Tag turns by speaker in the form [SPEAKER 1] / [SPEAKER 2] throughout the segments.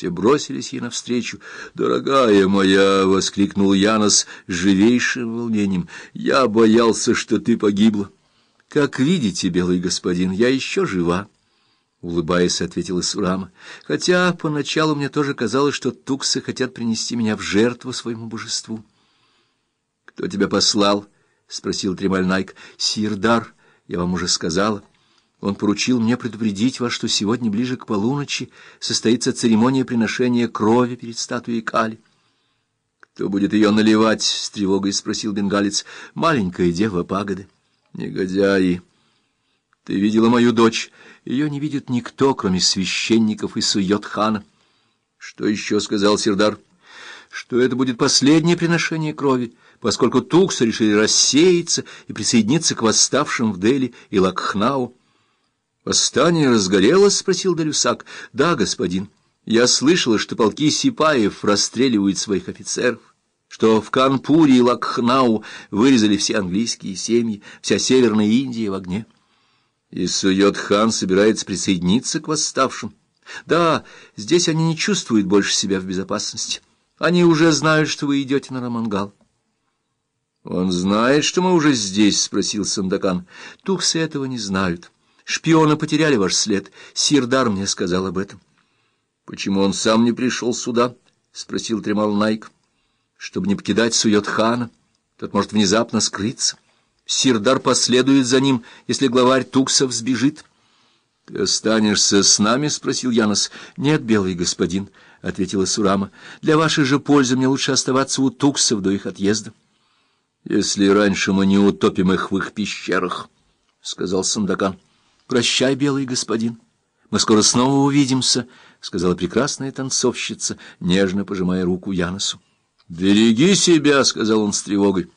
[SPEAKER 1] Все бросились ей навстречу. «Дорогая моя!» — воскликнул Янос живейшим волнением. «Я боялся, что ты погибла». «Как видите, белый господин, я еще жива». — улыбаясь, ответила Сурама. — Хотя поначалу мне тоже казалось, что туксы хотят принести меня в жертву своему божеству. — Кто тебя послал? — спросил Тремальнайк. — Сирдар, я вам уже сказала. Он поручил мне предупредить вас, что сегодня ближе к полуночи состоится церемония приношения крови перед статуей Кали. — Кто будет ее наливать? — с тревогой спросил бенгалец. — Маленькая дева пагоды. — Негодяи! Ты видела мою дочь? Ее не видит никто, кроме священников и Суйот-хана. Что еще сказал Сирдар? Что это будет последнее приношение крови, поскольку туксы решили рассеяться и присоединиться к восставшим в Дели и Лакхнау. «Восстание разгорелось?» — спросил Далюсак. «Да, господин. Я слышала, что полки сипаев расстреливают своих офицеров, что в Канпуре и Лакхнау вырезали все английские семьи, вся Северная Индия в огне». И Суйот-хан собирается присоединиться к восставшим. Да, здесь они не чувствуют больше себя в безопасности. Они уже знают, что вы идете на Рамангал. — Он знает, что мы уже здесь? — спросил Сандакан. — Тухсы этого не знают. Шпионы потеряли ваш след. Сирдар мне сказал об этом. — Почему он сам не пришел сюда? — спросил Тремал Найк. — Чтобы не покидать Суйот-хана. Тот может внезапно скрыться. — Сирдар последует за ним, если главарь Туксов сбежит. — Ты останешься с нами? — спросил Янос. — Нет, белый господин, — ответила Сурама. — Для вашей же пользы мне лучше оставаться у Туксов до их отъезда. — Если раньше мы не утопим их в их пещерах, — сказал Сандакан. — Прощай, белый господин. Мы скоро снова увидимся, — сказала прекрасная танцовщица, нежно пожимая руку Яносу. — Береги себя, — сказал он с тревогой.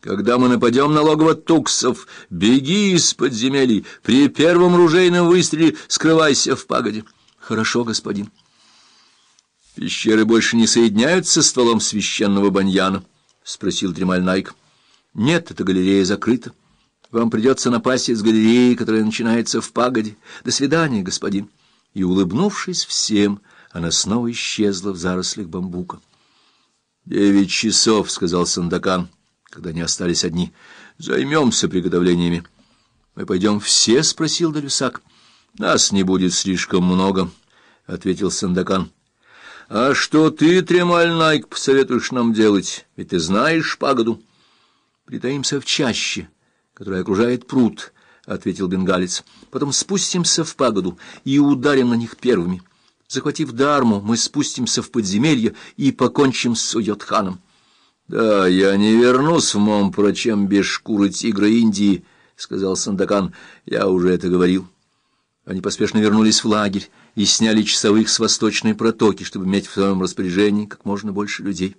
[SPEAKER 1] Когда мы нападем на логово туксов, беги из подземелий, при первом ружейном выстреле скрывайся в пагоде. Хорошо, господин. Пещеры больше не соединяются с стволом священного баньяна? — спросил Тремаль Найк. — Нет, эта галерея закрыта. Вам придется напасть из галереи, которая начинается в пагоде. До свидания, господин. И, улыбнувшись всем, она снова исчезла в зарослях бамбука. — Девять часов, — сказал Сандакан. — когда они остались одни. «Займемся приготовлениями». «Мы пойдем все?» — спросил Далюсак. «Нас не будет слишком много», — ответил Сандакан. «А что ты, Тремаль посоветуешь нам делать? Ведь ты знаешь пагоду». «Притаимся в чаще, которая окружает пруд», — ответил бенгалец. «Потом спустимся в пагоду и ударим на них первыми. Захватив Дарму, мы спустимся в подземелье и покончим с Суйотханом». — Да, я не вернусь в Момпрочем без шкуры тигра Индии, — сказал Сандакан. — Я уже это говорил. Они поспешно вернулись в лагерь и сняли часовых с восточной протоки, чтобы иметь в своем распоряжении как можно больше людей.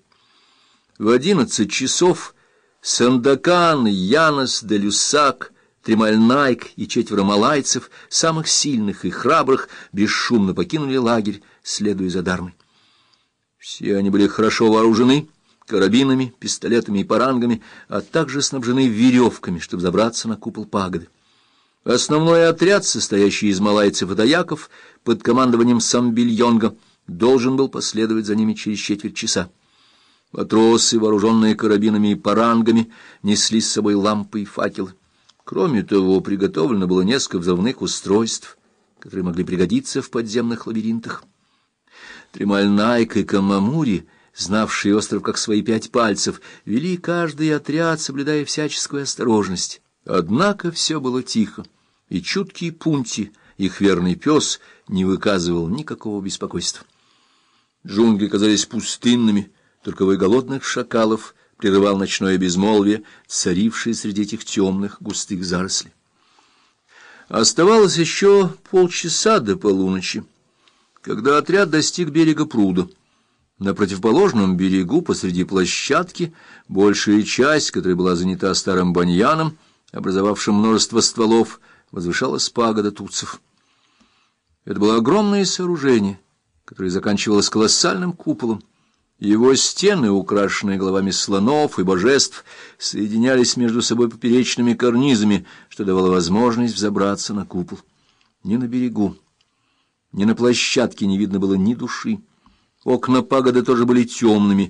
[SPEAKER 1] В одиннадцать часов Сандакан, Янос, Делюсак, Тремальнайк и четверо малайцев, самых сильных и храбрых, бесшумно покинули лагерь, следуя за Дармой. Все они были хорошо вооружены, — карабинами, пистолетами и парангами, а также снабжены веревками, чтобы забраться на купол пагоды. Основной отряд, состоящий из малайцев и таяков, под командованием Самбильонга, должен был последовать за ними через четверть часа. Матросы, вооруженные карабинами и парангами, несли с собой лампы и факелы. Кроме того, приготовлено было несколько взрывных устройств, которые могли пригодиться в подземных лабиринтах. Тремальнайк и Камамури — знавшие остров как свои пять пальцев, вели каждый отряд, соблюдая всяческую осторожность. Однако все было тихо, и чуткий Пунти, их верный пес, не выказывал никакого беспокойства. Джунгли казались пустынными, только вой голодных шакалов прерывал ночное безмолвие, царившее среди этих темных густых зарослей. Оставалось еще полчаса до полуночи, когда отряд достиг берега пруда. На противоположном берегу, посреди площадки, большая часть, которая была занята старым баньяном, образовавшим множество стволов, возвышалась пагода тутцев. Это было огромное сооружение, которое заканчивалось колоссальным куполом. Его стены, украшенные головами слонов и божеств, соединялись между собой поперечными карнизами, что давало возможность взобраться на купол. Ни на берегу, ни на площадке не видно было ни души. Окна пагоды тоже были темными,